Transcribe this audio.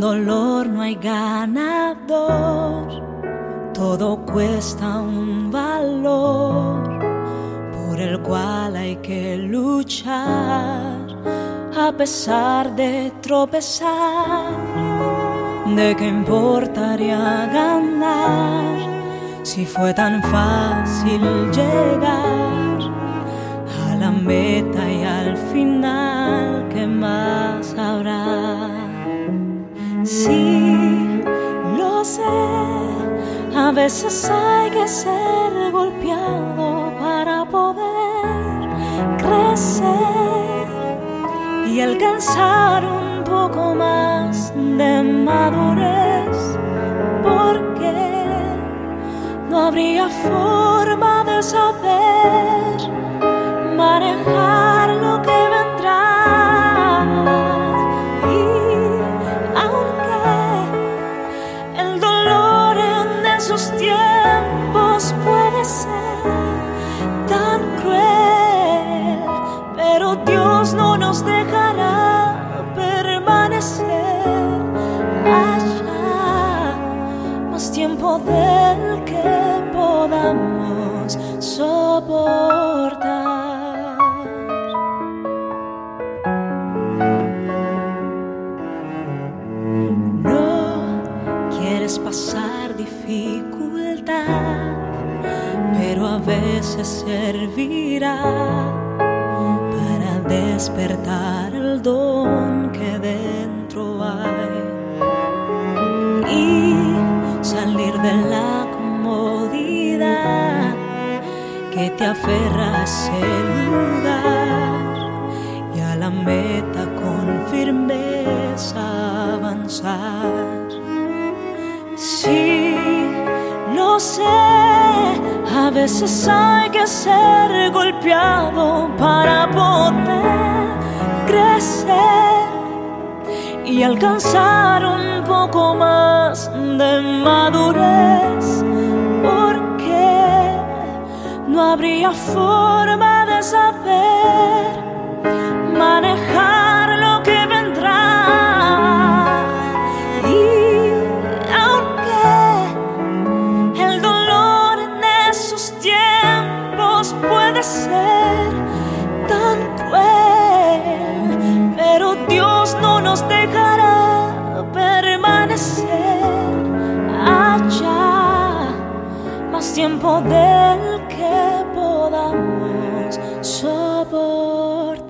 dolor no hay ganador, todo cuesta un valor por el cual hay que luchar a pesar de tropezar. ¿De qué importaría ganar si fue tan fácil llegar veces hay que ser golpeado para poder crecer y alcanzar un poco más de madurez, porque no habría forma de saber manejar esos tiempos puede ser tan cruel, pero Dios no nos dejará permanecer allá más tiempo del que podamos soportar. Pasar dificultad, pero a veces servirá para despertar el don que dentro hay y salir de la comodidad que te aferra a ese lugar y a la meta con firmeza avanzar. Sí, lo sé, a veces hay que ser golpeado para poder crecer y alcanzar un poco más de madurez, porque no habría forma de saber ser tan cruel, pero Dios no nos dejará permanecer allá más tiempo del que podamos soportar.